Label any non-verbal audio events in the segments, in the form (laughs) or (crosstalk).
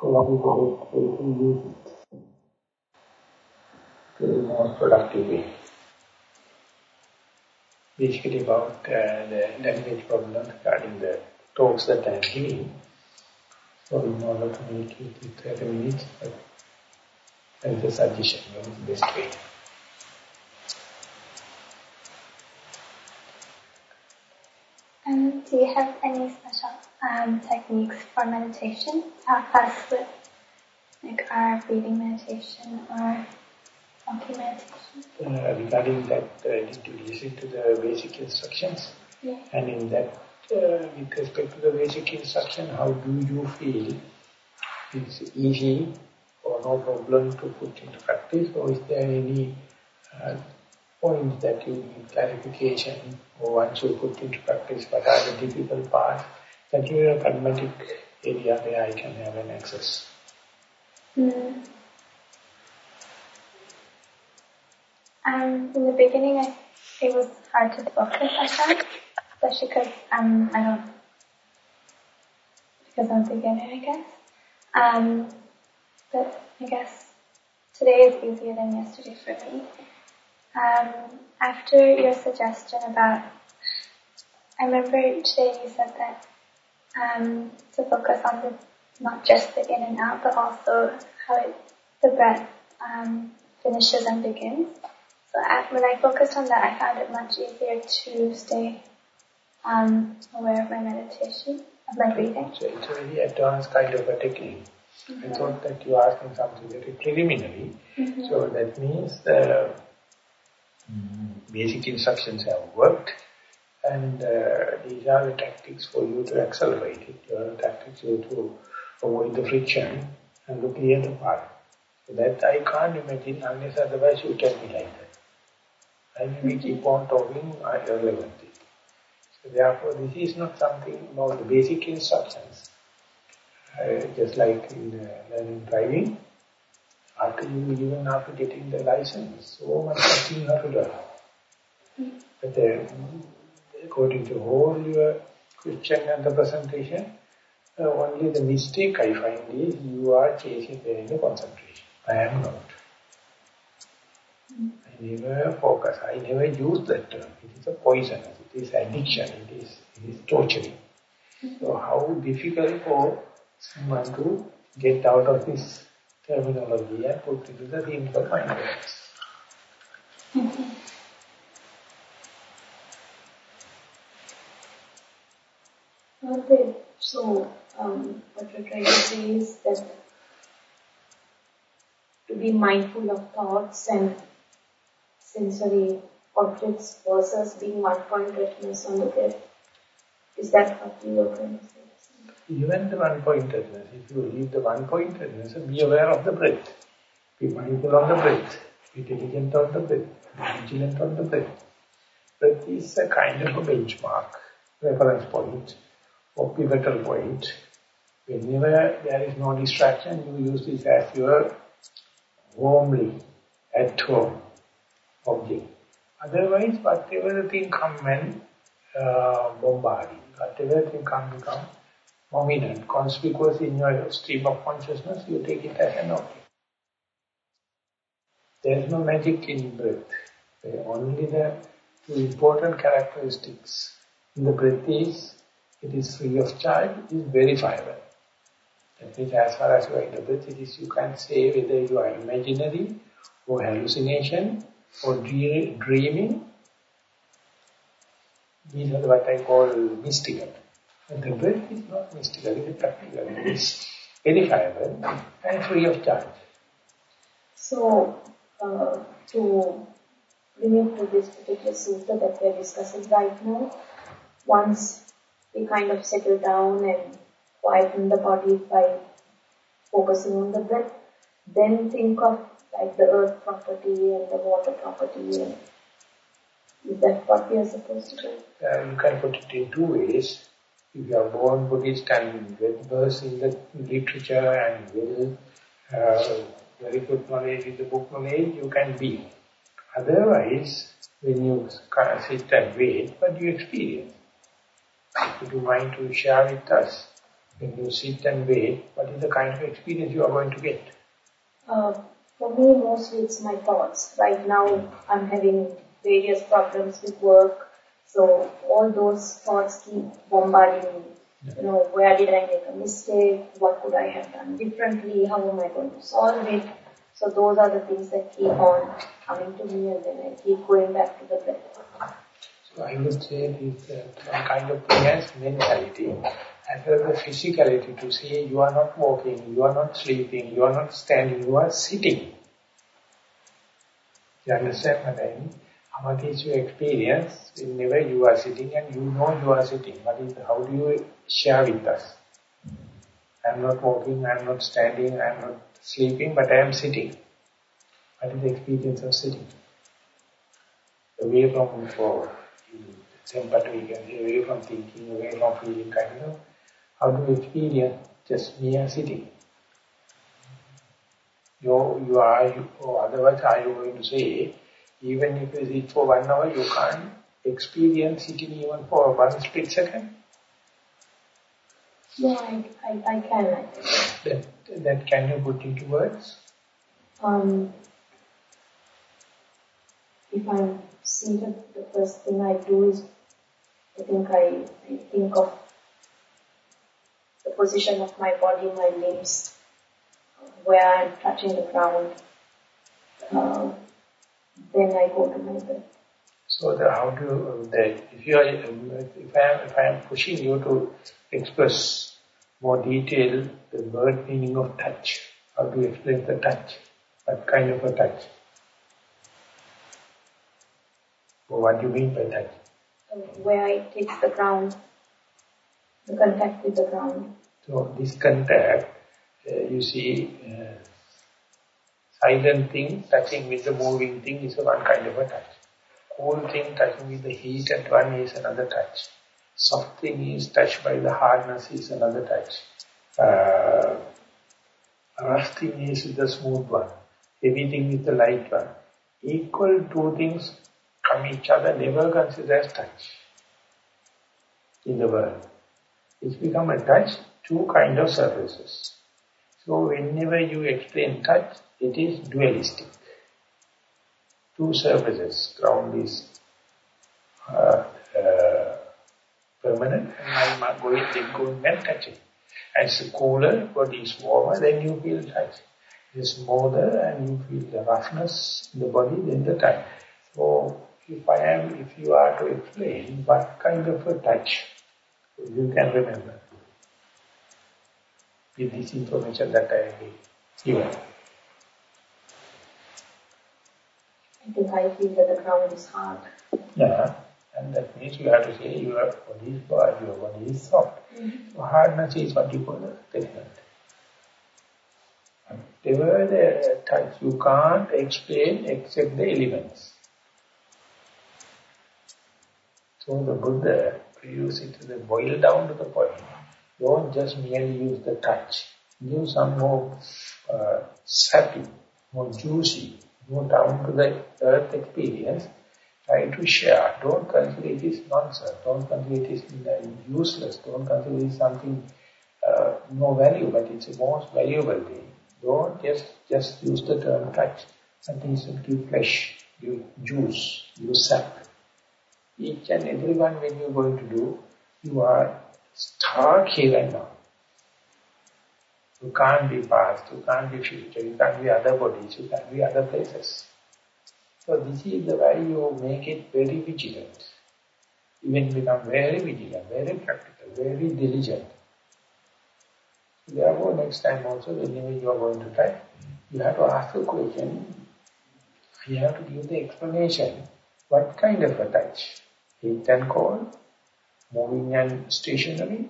collaborate to use it to a more productive way. Basically about uh, the language problem regarding the talks that I am giving. So in order to make it in 30 minutes, but as a suggestion, what is the best way. Um, do you have any special um, techniques for meditation? Help us with like our breathing meditation or walking meditation? Uh, regarding that, uh, did you listen to the basic instructions? Yeah. And in that, uh, with respect to the basic instruction, how do you feel? It's easy or no problem to put into practice, or is there any uh, points that you need clarification, or once you put into practice, what are the difficult parts? A pragmatic area where I can have an access. Mm. Um, in the beginning, I, it was hard to focus I that, especially because um, I don't, because I'm beginner, I guess. Um, but I guess today is easier than yesterday for me. Um, after your suggestion about, I remember today you said that um, to focus on the not just the in and out, but also how it, the breath um, finishes and begins. So when I focused on that, I found it much easier to stay um, aware of my meditation, of my breathing. So it's a very advanced kind of a technique. Mm -hmm. I thought that you were asking something very preliminary. Mm -hmm. So that means the basic instructions have worked and uh, these are the tactics for you to accelerate it. The tactics you to avoid the friction and look clear the path. So that I can't imagine unless otherwise you can be like that. And we keep on talking irrelevant things. So therefore this is not something about the basic instructions. Uh, just like in uh, learning driving, after you, even after getting the license, so much you have to learn. Mm. But uh, according to all your question and the presentation, uh, only the mistake I find is you are chasing there in the concentration. I am not. I never focus. I never use that term. It is a poison. It is addiction. It is, it is torturing. So how difficult for someone to get out of this terminology and put into the simple mindfulness. Mm -hmm. Okay, so um, what you're trying to say is that to be mindful of thoughts and sensory objects versus being one-pointedness on the breath. Is that what you are trying to say? Even the one-pointedness, if you leave the one-pointedness, be aware of the breath. Be mindful of the breath. Be diligent on the breath. Be vigilant on the breath. Breath is a kind of a benchmark, reference point, or pivotal point. Whenever there is no distraction, you use this as your warmly at home object. Otherwise, whatever the thing come and uh, bombard you, whatever thing come become prominent, conspicuous in your stream of consciousness, you take it as an object. There is no magic in breath. Only the two important characteristics in the breath is, it is free of charge, it is verifiable. That means as far as you are breath, you can say whether you are imaginary or hallucination or dreaming. These are what I call mystical. And the breath is not mystical, it is practical, it is verifiable and free of charge. So, uh, to bring it to this particular sutta that we are discussing right now, once we kind of settle down and quieten the body by focusing on the breath, then think of like the earth property and the water property and is that what we are supposed to do? Uh, you can put it in two ways if you are born Buddhist and well versed in the literature and will uh, very good knowledge in the book knowledge, you can be. Otherwise, when you sit and wait, what do you experience? Would you mind to share with us When you sit and wait, what is the kind of experience you are going to get? Uh, for me, mostly it's my thoughts. Right now, I'm having various problems with work. So all those thoughts keep bombarding me. You know, where did I make a mistake? What could I have done differently? How am I going to solve it? So those are the things that keep on coming to me and then I keep going back to the breath. So I would say this uh, some kind of prayers mentality as well the physicality to say you are not walking, you are not sleeping, you are not standing, you are sitting. You understand what I mean? What is your experience whenever you are sitting and you know you are sitting? What is, how do you share with us? I am not walking, I am not standing, I am not sleeping, but I am sitting. What is the experience of sitting? Away from for sympathetic and away from thinking, away from feeling kind of, how do you experience just mere sitting? You, you are, you, or otherwise are you going to say, even if you sit for one hour, you can't experience sitting even for one split second? No, I, I, I can. That, that can you put into words? Um, if I'm seated, the first thing I do is, I think I, I think of the position of my body, my limbs, uh, where I'm touching the ground. Uh, then I go to my bed. So the, how do you, um, the, if you are, um, if I am, if I am pushing you to express more detail the word meaning of touch, how do you explain the touch? What kind of a touch? Or what do you mean by touch? Where it hits the ground, the contact with the ground. So this contact, uh, you see, uh, silent thing touching with the moving thing is one kind of a touch. Cool thing touching with the heated one is another touch. Soft thing is touched by the hardness is another touch. Uh, rough thing is the smooth one. Heavy thing is the light one. Equal two things come each other, never consider as touch in the world. It's become a touch, two kind of surfaces. So whenever you explain touch, it is dualistic. Two surfaces, ground is uh, uh, permanent and I'm going, then going and touching. As cooler, body is warmer, then you feel touch. It is smoother and you feel the roughness in the body, then the touch. So if I am, if you are to explain what kind of a touch, you can remember with this information that I gave given. I think I feel that the ground is hard. Yeah, and that means you have to say your body is hard, your body is soft. Mm -hmm. So hardness is what you call the technique. Whatever the touch, you can't explain except the elements. So the Buddha use it to the boil down to the point. Don't just merely use the touch. Give some more uh, sappy, more juicy, go down to the earth experience, try to share. Don't consider it is nonsense. Don't consider it is useless. Don't consider it is something uh, no value, but it's the most valuable thing. Don't just, just use the term touch. Something is give flesh, give juice, give sap. Each and every one when you're going to do, you are stuck here and now. You can't be past, you can't be future, you can't be other bodies, you can't be other places. So this is the way you make it very vigilant. You Even become very vigilant, very practical, very diligent. Therefore, next time also, whenever you are going to try, you have to ask a question. You have to give the explanation. What kind of a touch? Heat and cold, moving and stationary,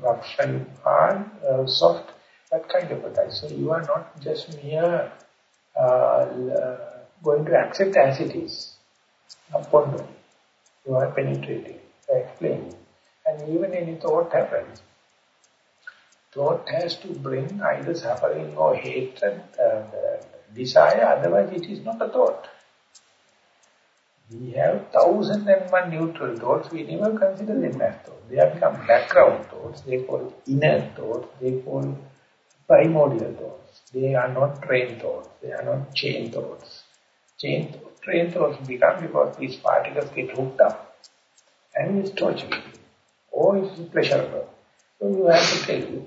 rough and hard, uh, soft, that kind of a touch. So you are not just mere uh, going to accept as it is. Upon them. You are penetrating, explaining. And even any thought happens, thought has to bring either suffering or hatred, uh, desire, otherwise it is not a thought. We have thousand and one neutral thoughts, we never consider them as thoughts. They have become background thoughts, they call inner thoughts, they call primordial thoughts. They are not trained thoughts, they are not chain thoughts. Chain, train thoughts become because these particles get hooked up and it's torturing or it's pleasurable. So you have to tell you,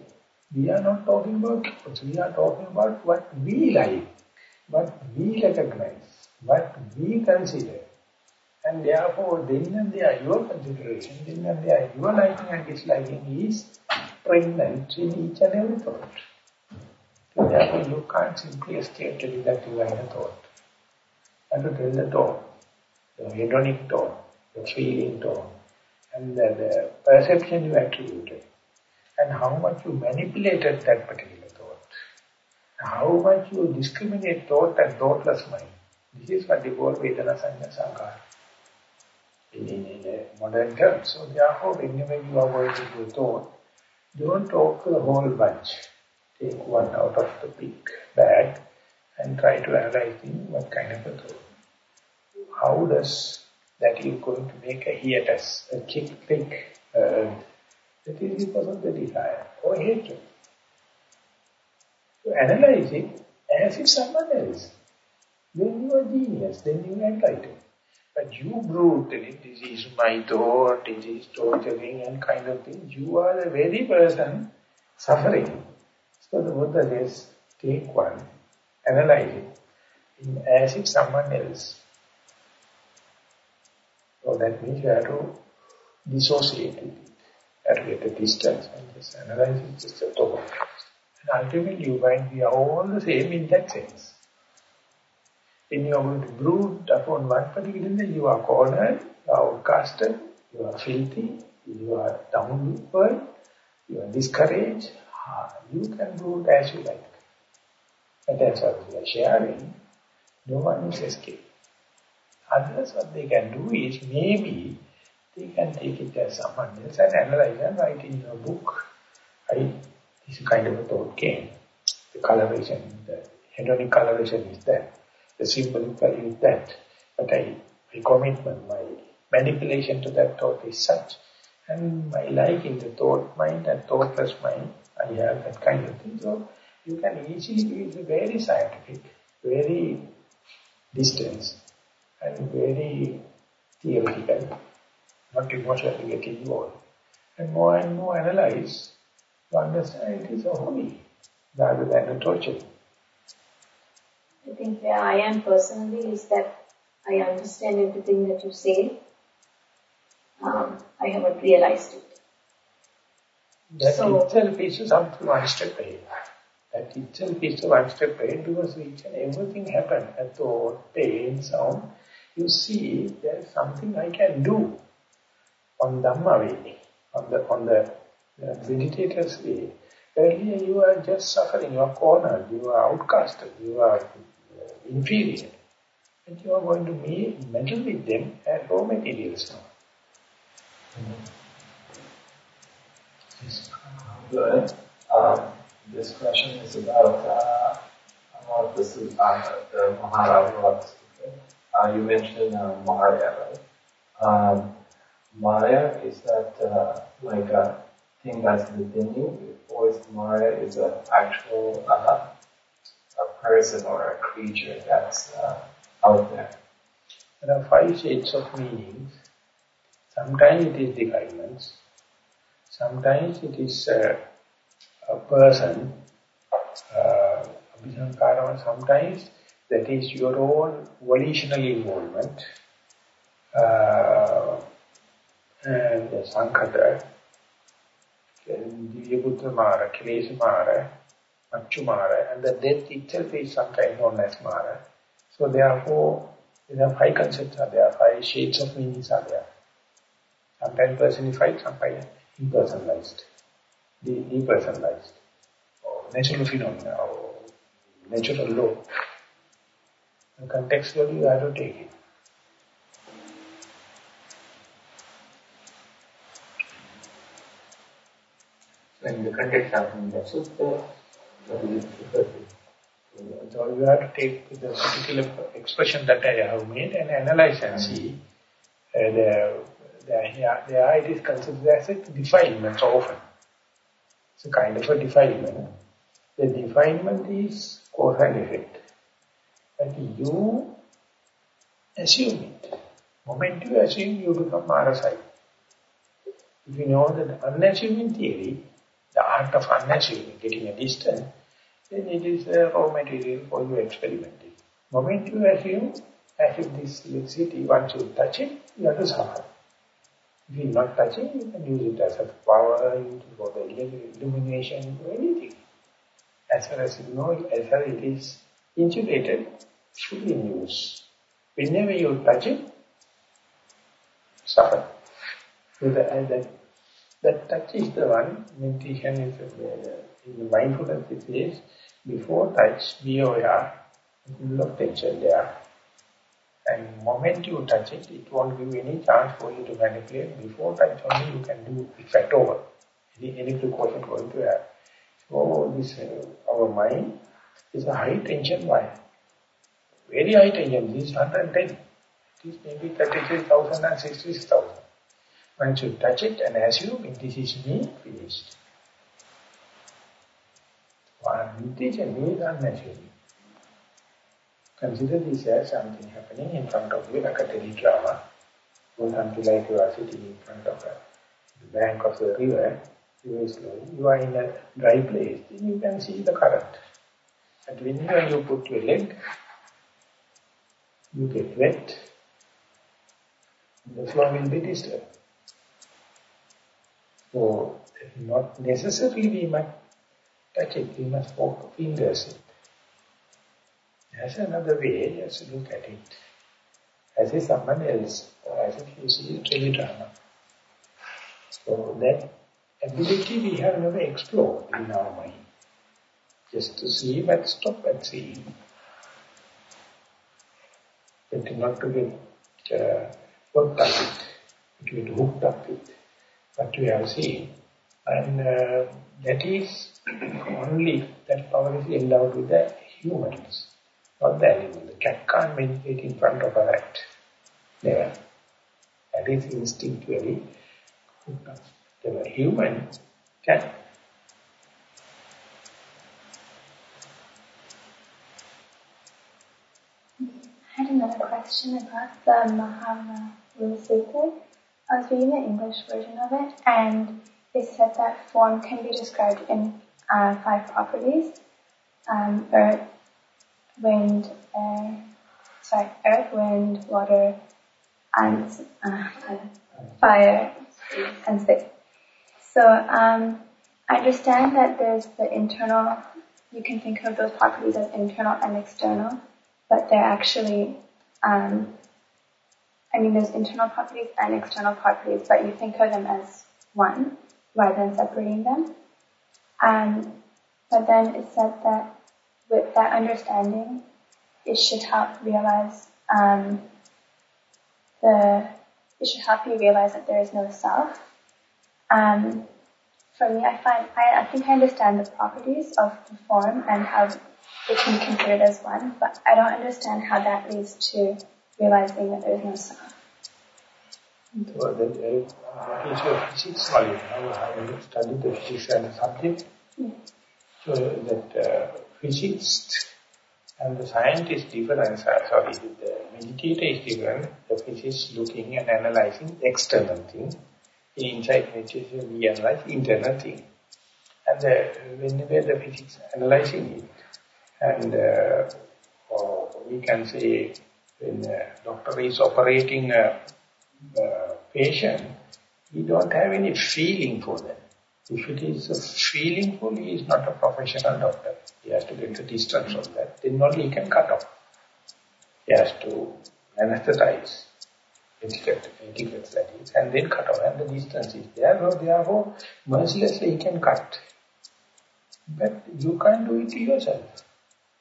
we are not talking about thoughts, we are talking about what we like, what we recognize, what we consider. And therefore, then and there, your consideration, then and there, your liking and disliking is pregnant in each and every thought. So therefore, you can't simply escape telling that you are a thought. And to tell the thought, the hedonic thought, the feeling thought, and the, the perception you attributed, and how much you manipulated that particular thought, how much you discriminate thought and thoughtless mind. This is what they call Vedana Sanya Sankhara in, in, in a modern term. So therefore, whenever you are going to do thought, don't talk the whole bunch. Take one out of the big bag and try to analyze what kind of a thought. How does that you going to make a hiatus, a kick, click, uh, that is because of the desire or hatred. To analyze it as if someone else. Then you are genius, then you are enlightened. But you brutally, this is my thought, this is torturing and kind of thing. You are the very person suffering. So the Buddha says, take one, analyze it, in, as if someone else. So that means you have to dissociate it. You have to get a distance and just analyze it just a thought. And ultimately you find we are all the same in that sense. When you are going to brood upon one particular thing, you are cornered, you are outcasted, you are filthy, you are downward, you are discouraged. You can brood as you like. And that's what we are sharing. No one is escape. Others, what they can do is maybe they can take it as someone else and analyze and write in your book. I, this kind of a thought came. The coloration, the hedonic coloration is that the value is that. But I, my commitment, my manipulation to that thought is such. And my like in the thought mind and thoughtless mind, I have that kind of thing. So you can easily be very scientific, very distant, and very theoretical, not emotionally get involved. And more and more analyze to understand it is a hobby rather than a torture. I think where I am personally is that I understand everything that you say. Um, I haven't realized it. That so, itself is something one step ahead. That itself is one step ahead because each and everything happen. A thought, pain, sound. You see there is something I can do on Dhamma way, on the, on the, the meditator's way. Earlier you are just suffering, you are cornered, you are outcasted, you are inferior. And you are going to be meddle with them as raw materials now. Good. Um, this question is about uh, about the, uh, the Maharajah. Uh, you mentioned uh? Um, Mara is that uh, like a thing that's within you, or is Mara is an actual uh, person or a creature that's uh, out there. There are five shades of meanings. Sometimes it is defilements. Sometimes it is uh, a person, uh, sometimes that is your own volitional involvement. Uh, and Sankhata, Divyaputra Mara, Kilesa Mara, Machumara, and the death itself is sometimes known as Mara. So therefore, there are five concepts are there, five shades of meanings are there. Sometimes personified, sometimes impersonalized, de depersonalized, or oh, natural phenomena, or natural law. And contextually you have to take it. In the context the sutta, So you have to take the particular expression that I have made and analyze and see. Uh, the, the, there it is considered as a defilement so often. It's a kind of a defilement. The defilement is cause and effect. But you assume it. moment you assume, you become parasite. If you know that unassuming theory, the art of unassuming, getting a distance, then it is a raw material for your experimenting. moment you assume, as if this electricity, once you touch it, you have to suffer. If you not touching, you can use it as a power, for the illumination, anything. As far as you know, as far it is insulated, fully in use. Whenever you touch it, suffer. So the, uh, that, that touch is the one, meditation is in the mindfulness it is, before touch, be aware, full of tension there. And moment you touch it, it won't give any chance for you to manipulate. Before touch only you can do effect over. Any, any precaution going to have. So this, uh, our mind is a high tension wire. Very high tension, this 110. This may be 33,000 and 66,000. Once you touch it and assume this is me, finished. One meditation is unnatural. Consider this as something happening in front of you like a teledrama. For something like you are sitting in front of the bank of the river, you slowly, you are in a dry place, then you can see the current. And whenever you put your leg, you get wet, the flow will be disturbed. So, not necessarily we must touch it, we must walk fingers it. There's another way, just look at it. As if someone else, or as if you see a teledrama. So that ability we have never explored in our mind. Just to see but stop at seeing. But not to get uh, hooked up it, to get hooked up with what we have seen. And uh, that is only, that power is allowed with the humans, not the animal. The cat can't meditate in front of a rat. Never. That is instinctually. The human can. I had another question about the Mahara Sutta. I was reading the English version of it, and it said that form can be described in uh, five properties. Um, earth, wind, air, sorry, earth, wind, water, and uh, (laughs) fire, and space. So um, I understand that there's the internal, you can think of those properties as internal and external, but they're actually, um, I mean, there's internal properties and external properties, but you think of them as one rather than separating them. But then it said that with that understanding, it should help realize um, the it should help you realize that there is no self. Um, for me, I find I, I think I understand the properties of the form and how it can be considered as one, but I don't understand how that leads to realizing that there is no self. So that uh, is your physics solid. How have you studied the physics and the subject? Yeah. So that uh, and the scientist difference, uh, sorry, the meditator is different. The physicist looking and analyzing external thing. Inside meditation, we analyze internal thing. And the, whenever the physics analyzing it, and uh, we can say when a doctor is operating a uh, patient, he don't have any feeling for them. If it is a feeling for, he is not a professional doctor. He has to get the distance from that. Then only he can cut off. He has to anesthetize, etiquette, that is, and then cut off. And the distance is there, so therefore, mercilessly he can cut. But you can't do it to yourself.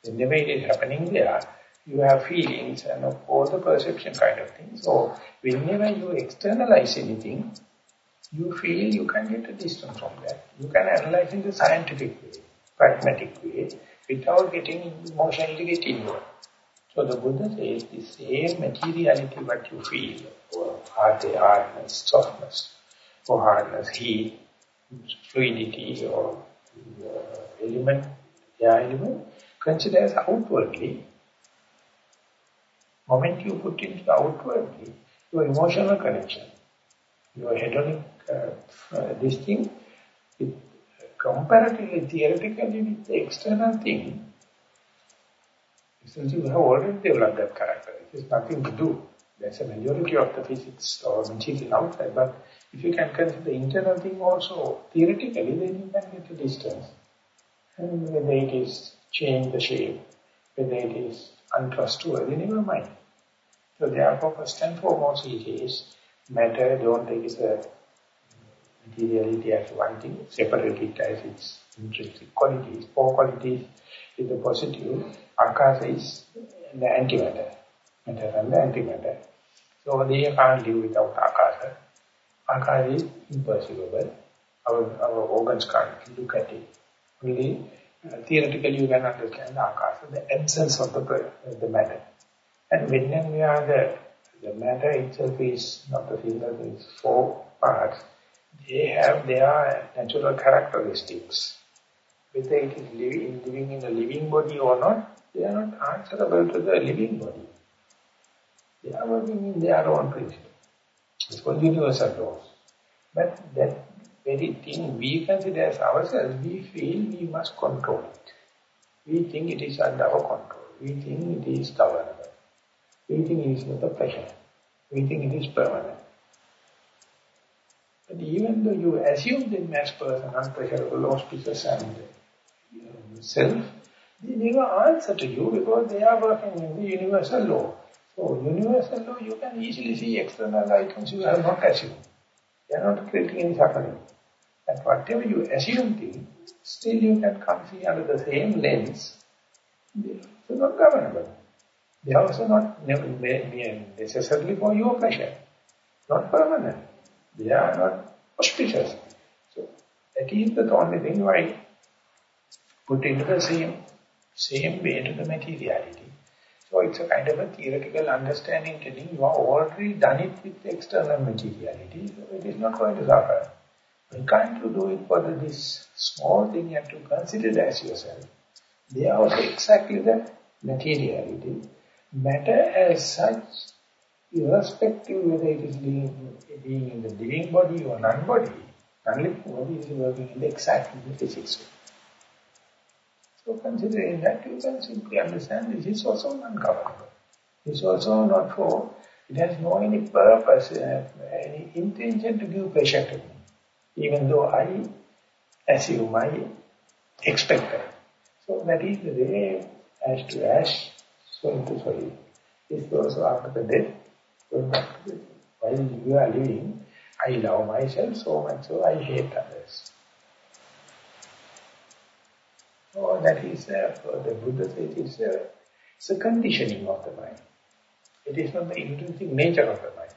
Whenever it is happening there, you have feelings and of course the perception kind of thing. So whenever you externalize anything, you feel you can get a distance from that. You can analyze in the scientific way, pragmatic way. without getting emotionally get involved. So the Buddha says the same materiality what you feel, or hard, hardness, softness, or hardness, heat, fluidity, or uh, element, air element, consider as outwardly. Moment you put into outwardly, your emotional connection, your hedonic, uh, uh, this thing, it, comparatively, theoretically with the external thing, since you have already developed that character, it is nothing to do. That's a majority of the physics or material outside. But if you can consider the internal thing also, theoretically, then you can get a distance. And whether it is change the shape, whether it is untrustworthy, never mind. So therefore, first and foremost, it is matter, don't take it as materiality as one thing, separate it as its intrinsic qualities. Four qualities is the positive, Akasa is the antimatter, matter and the antimatter. So they can't live without Akasa. Akasa is imperceivable. Our, our organs can't look at it. Only uh, theoretically you can understand the Akasa, the absence of the, the matter. And when we are the, the matter itself is not the single, it's four parts. They have their natural characteristics. Whether it is living, living in a living body or not, they are not answerable to the living body. They are working in their own principle. It's called universal laws. But that very thing we consider as ourselves, we feel we must control it. We think it is under our control. We think it is governable. We is not a pressure. We is permanent. But even though you assume that mass person, unpressurable, auspicious and you know, self, they never answer to you because they are working in the universal law. So universal law, you can easily see external items you have not assumed. They are not creating any suffering. And whatever you assume thing, still you can come see under the same lens. They are not governable. They are also not necessarily for your pleasure. Not permanent. They are not auspicious. So that is the only thing why put into the same same way to the materiality. So it's a kind of a theoretical understanding telling you have already done it with external materiality, so it is not going to suffer. When can't you do it for this small thing you have to consider as yourself? They are also exactly the materiality. Matter as such, irrespective whether it is being, being in the living body or non-body, non-living body is working in the exactly the physics. So considering that, you can simply understand this is also non-governable. It's also not for, it has no any purpose, uh, any intention to give pleasure to me. Even though I assume, I expect that. So that is the way, as to ash, soul to soul. This also after the death, while you are living, I love myself so much so I hate others. Oh, that is, uh, the Buddha says it's a, it's a conditioning of the mind. It is not the intrinsic nature of the mind.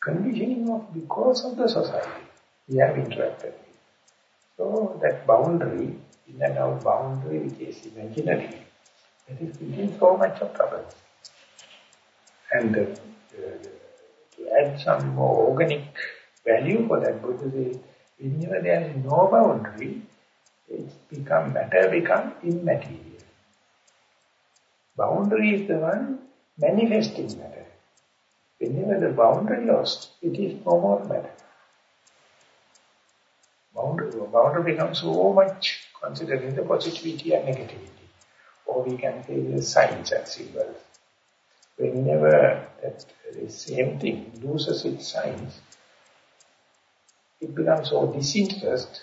Conditioning of because of the society we have interacted with. So that boundary, in and out boundary which is imaginary, that is giving so much of trouble. And uh, to add some more organic value for that, Buddha says, whenever there is no boundary, it's become, matter become immaterial. Boundary is the one manifesting matter. Whenever the boundary lost, it is no more matter. Boundary, boundary becomes so much considering the positivity and negativity. Or we can say the signs and symbols. Whenever that the same thing loses its signs, it becomes so disinterested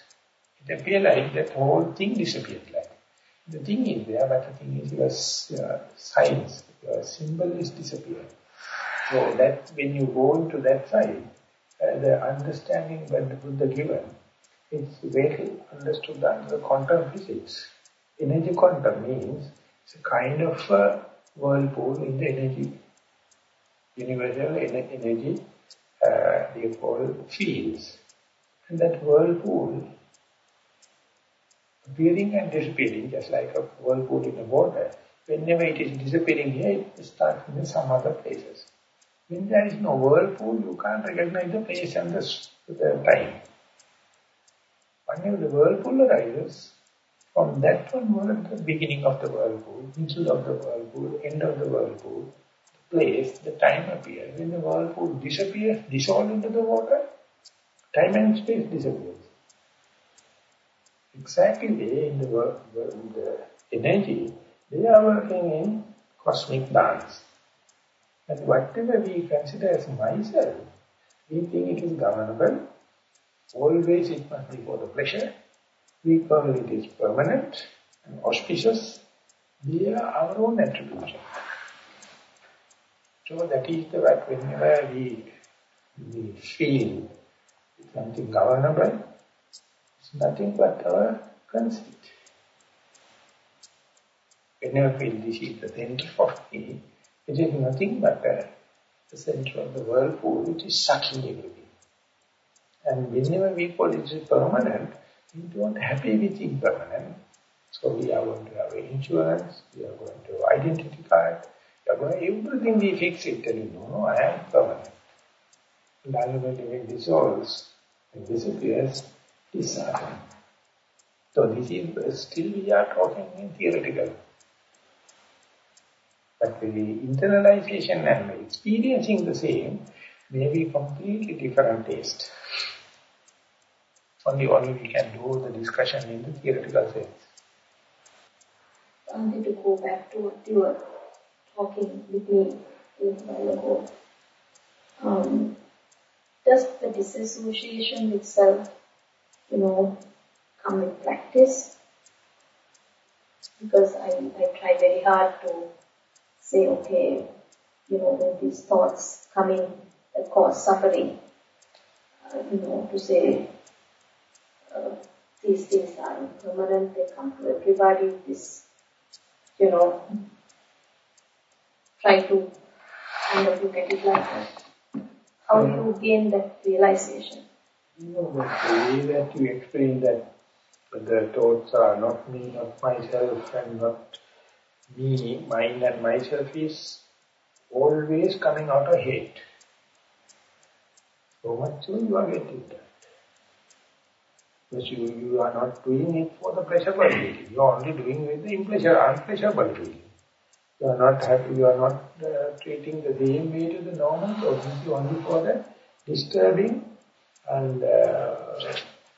it appears like that whole thing disappeared like. The thing is there, but the thing is your uh, signs, your symbol is disappeared. So that when you go into that side, uh, the understanding that the Buddha given, it's very understood under the quantum physics. Energy quantum means it's a kind of a whirlpool in the energy, universal energy, uh, they call fields. And that whirlpool appearing and disappearing, just like a whirlpool in the water. Whenever it is disappearing here, it starts in some other places. When there is no whirlpool, you can't recognize the place and the, the time. Whenever the whirlpool arises, from that onward, the beginning of the whirlpool, middle of the whirlpool, end of the whirlpool, the place, the time appears. When the whirlpool disappears, dissolves into the water, time and space disappears. Exactly in the, in the energy, they are working in cosmic dance. And whatever we consider as myself, we think it is governable. Always it must be for the pleasure. We call it is permanent and auspicious. They are our own attribution. So that is the what whenever we, we feel something governable, it's nothing but our conceit. Whenever we feel this is the center of me, it is nothing but uh, the center of the whirlpool which is sucking everything. And whenever we call it permanent, we don't happy with impermanent. So we are going to have insurance, we are going to identity card, we are going to, everything we fix it, you no, no, I am permanent. And ultimately when dissolves and disappears, is certain. So this is, uh, still we are talking in theoretical but the internalization and experiencing the same may be completely different taste. Only, only we can do the discussion in the theoretical sense. I wanted to go back to what you were talking with me a while ago. Um, does the disassociation itself, you know, come in practice? Because I, I try very hard to say, okay, you know, when these thoughts come in that cause suffering, uh, you know, to say, these things are impermanent, they come to everybody, this, you know, try to kind of look at it like that. How do you gain that realization? You know, the way that you explain that the thoughts are not me, not myself, and not me, mine and myself is always coming out of hate. So much so you are getting that. Because you, you are not doing it for the pleasurable feeling. You are only doing it with the pleasure, unpleasurable feeling. You are not happy, you are not uh, treating the same way to the normal. You only for the disturbing and uh,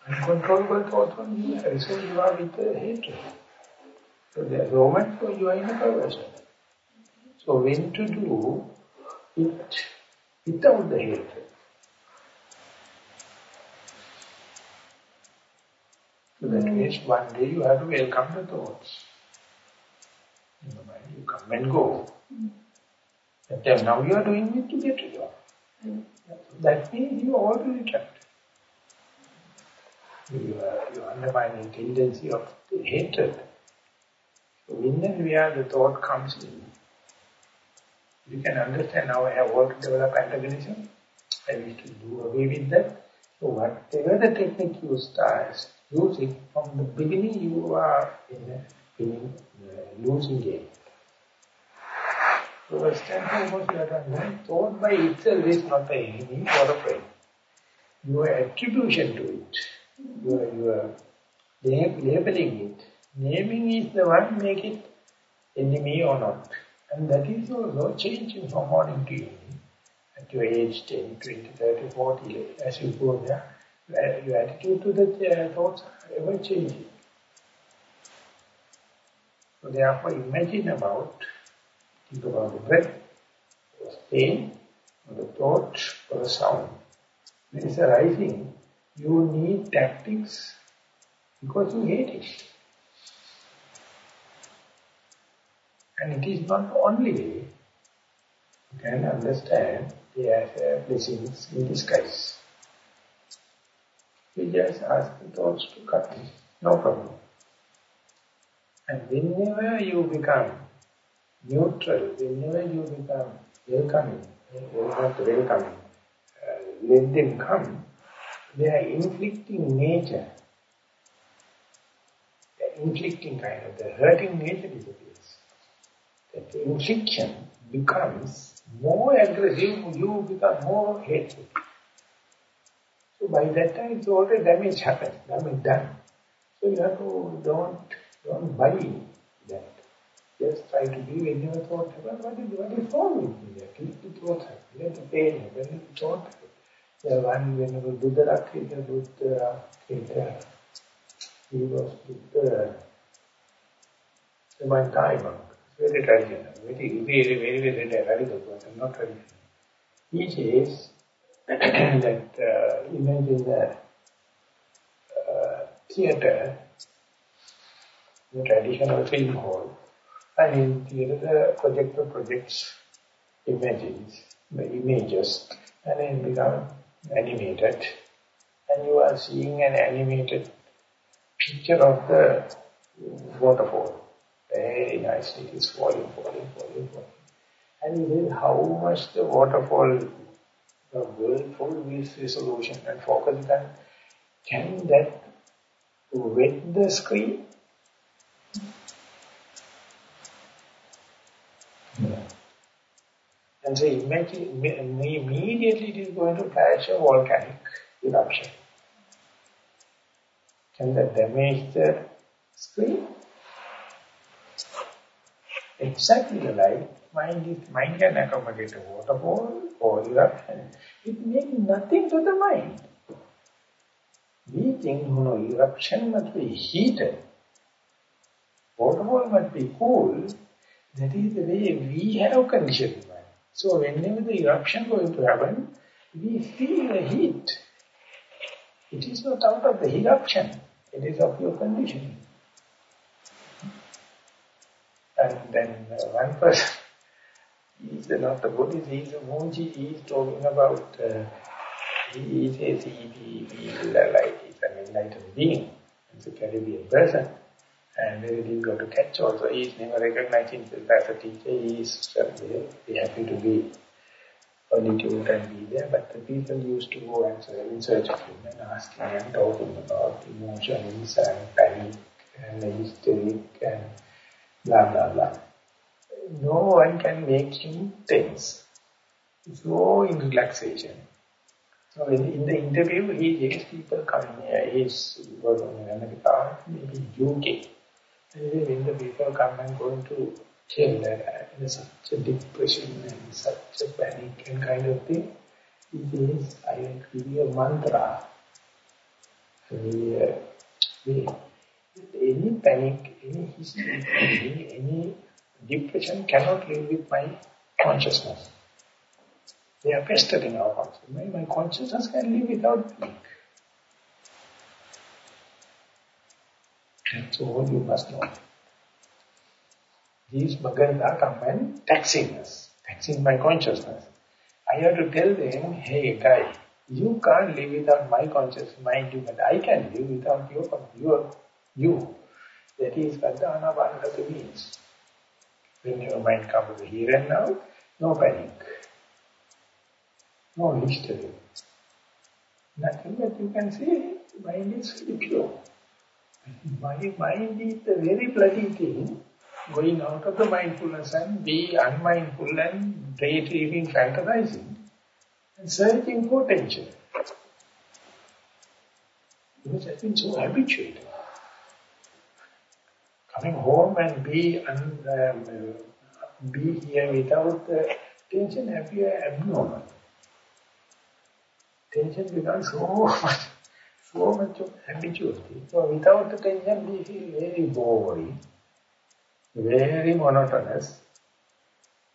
uncontrollable thoughts only. So you are with the hatred. So the moment you are in a perversion. So when to do it without the hatred. So that means one day you have to welcome the thoughts. In the mind, you come and go. Mm. And now you are doing it to get rid of. Mm. That means you are already trapped. You are, you are undermining tendency of hatred. When and where the thought comes in, you can understand how I have worked to develop antagonism. I wish to do away with that. So whatever the technique you start using, from the beginning you are in a, in a losing game. So understand what you have done. Thought by itself is not an enemy or a friend. Your attribution to it, your, your labeling it, Naming is the one make it enemy or not. And that is also changing from morning to evening. At your age 10, 20, 30, 40, as you go there, your attitude to the uh, thoughts ever changing. So therefore imagine about, think about the breath, or pain, or the thought, or the sound. When it's arising, you need tactics because you hate it. And it is not only. You can understand the are blessings in disguise. We just ask the thoughts to cut it. No problem. And whenever you become neutral, whenever you become welcoming, not welcoming, uh, let them come, they are inflicting nature. They inflicting kind of, the hurting nature disappears. That infliction becomes more aggressive, you become more hateful. So by that time, it's already damage happened, damage done. So you have to, don't, don't buy that. Just try to be when your thought happens, what is, what is wrong with me? Let the thought happen, let the pain happen, let the thought happen. The one when Buddha Rakkhita, Buddha Rakkhita, he was Buddha, the one time monk, very traditional, very, very, very, very, very radical person, not traditional. He says (clears throat) that uh, imagine the uh, theater, the traditional film hall, and in theater the projector projects images, the images, and then become animated, and you are seeing an animated picture of the waterfall. Very nicely it is falling, falling, falling, falling. And you see how much the waterfall, the world full with resolution and focus then can that wet the screen? Yeah. And so immediately it is going to flash a volcanic eruption. Can that damage the screen? Exactly like mind is mind can accommodate a waterfall or eruption. It means nothing to the mind. We think, no, eruption must be heated. Waterfall must be cool. That is the way we have conditioned mind. So whenever the eruption going to happen, we feel the heat. It is not out of the eruption. It is of your conditioning. And then uh, one person, he is not the Buddhist, he's a Moonji, he is talking about, uh, he says he, he, he like he's an enlightened being, he's a Caribbean person. And very difficult to catch also, he is never recognized himself as a teacher, he is very happy to be solitude and be there, but the people used to go and in search of him and ask him and talking about emotions and panic and hysteric and blah, blah, blah. No one can make him tense. So in relaxation. So in, in the interview, he gets people coming here. He's working in America, maybe UK. And when the people come and going to tell that in such a depression and such a panic and kind of thing, he says, I will give you a mantra. We, uh, we, any panic, any history, any, any depression cannot live with my consciousness. They are pestering our consciousness. My, consciousness can live without panic. That's all you must know. These are come and taxing us, taxing my consciousness. I have to tell them, hey guy, you can't live without my conscious mind, but I can live without your, your you. That is what the anapanasati means. When your mind comes here and now, no panic, no history. Nothing that you can say, mind is very pure. My mind is the very bloody thing, going out of the mindfulness and be unmindful and daydreaming, fantasizing, and searching for tension. Because I've been so habituated coming home and be un, um, be here without uh, tension appear abnormal. Tension becomes so much, so much of habituality. So without the tension, we feel very boring, very monotonous,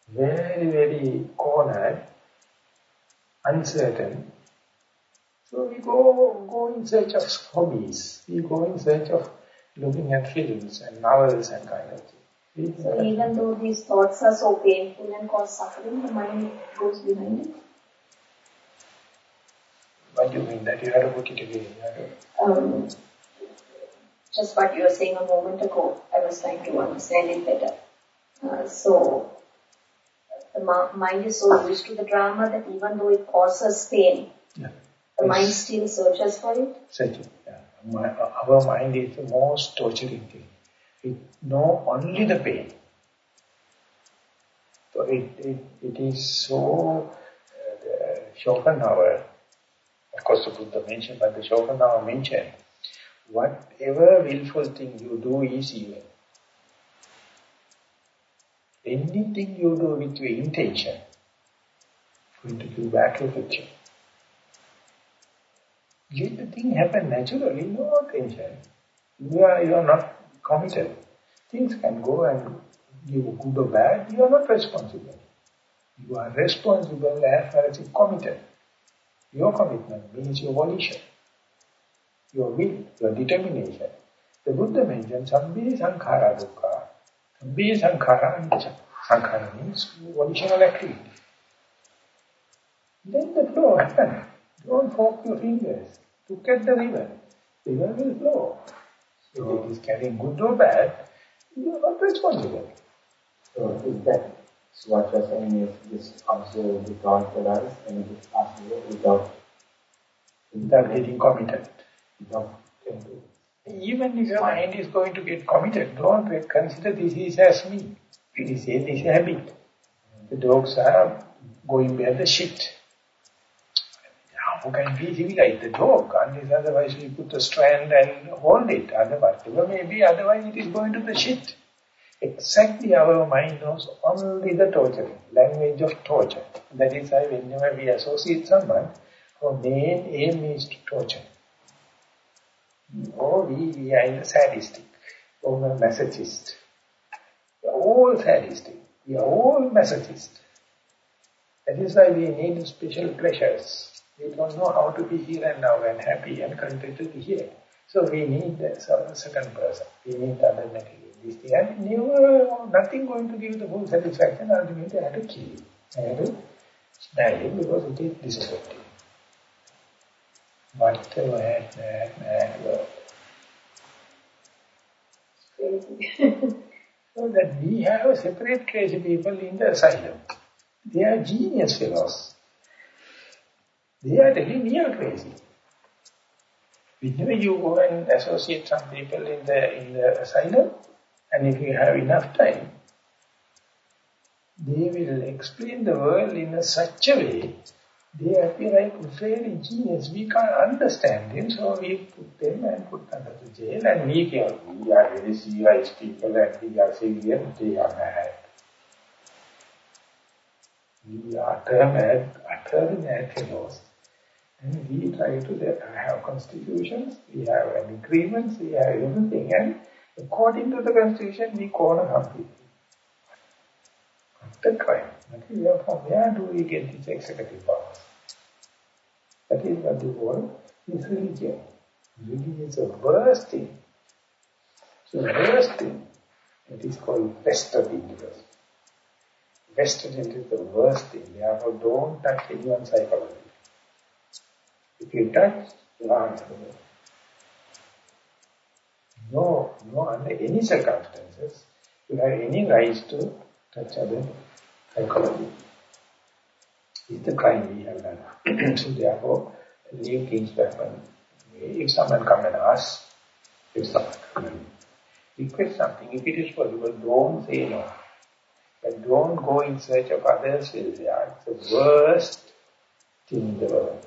very, very cornered, uncertain. So we go, go in search of hobbies. We go in search of looking at films and novels and kind of thing. So even though these thoughts are so painful and cause suffering, the mind goes behind it? What do you mean that? You have to put it again. Um, just what you were saying a moment ago, I was trying to understand it better. Uh, so, the mind is so used to the drama that even though it causes pain, yeah. the yes. mind still searches for it? Searching, yeah our mind is the most torturing thing. It know only the pain. So it, it, it is so, uh, Schopenhauer, of course the Buddha mentioned, but the Schopenhauer mentioned, whatever willful thing you do is evil. Anything you do with your intention, going to give back your picture. Let the thing happen naturally, no attention. You are, you are not committed. Things can go and give good or bad, you are not responsible. You are responsible as far as you committed. Your commitment means your volition, your will, your determination. The Buddha mentioned Sabbe Sankhara Dukkha, Sabbe Sankhara Anicca. Sankhara means volitional activity. Then the flow happens. Don't fork your fingers. Look at the river. The river will flow. So if it is carrying good or bad, you are not responsible. So is that so what you're saying is this comes without us and it is possible without without getting committed. Without Even if your mind is going to get committed, don't consider this is as me. It is a, this habit. The dogs are going where the shit. How can civilize the dog? Unless otherwise we put a strand and hold it. Otherwise, maybe otherwise it is going to the shit. Exactly our mind knows only the torture, language of torture. That is why whenever we associate someone, our main aim is to torture. Or we, we are in sadistic, oh, or the masochist. We are all sadistic. We are all masochist. That is why we need special pleasures. We don't know how to be here and now and happy and contented here. So we need a second person. We need other material. This thing. And never, nothing going to give you the full satisfaction. Ultimately, I have to kill you. I have to snag him because it is disrespecting. What uh, a mad, mad, mad world. Uh, (laughs) so that we have a separate crazy people in the asylum. They are genius fellows. They are telling me are crazy. Whenever you go and associate some people in the in the asylum, and if you have enough time, they will explain the world in a such a way, they appear like very genius. We can't understand them, so we put them and put under the jail, and we, can, we are very serious people and we are saying they are mad. We are utter mad, utter mad fellows. And we try to have constitutions, we have agreements, we have everything, and according to the constitution, we corner some people. The crime. From where do we get these executive powers? That is what the world is religion. Religion is the worst thing. So the worst thing, it is called vested interest. Vested interest is the worst thing. Therefore, don't touch anyone's psychology. If you touch, you. No, no, under any circumstances, you have any right to touch other psychology. It's the crime we have done. (clears throat) so therefore, leave things happen. If someone come and ask, if someone and request something, if it is possible, don't say no. But don't go in search of others' welfare. It's the worst thing in the world.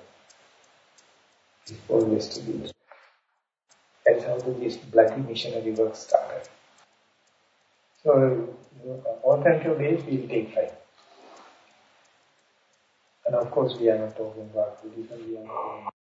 Always to be. That's how this bloody missionary work started. So, alternative days we will take time. And of course we are not talking about Buddhism, we are not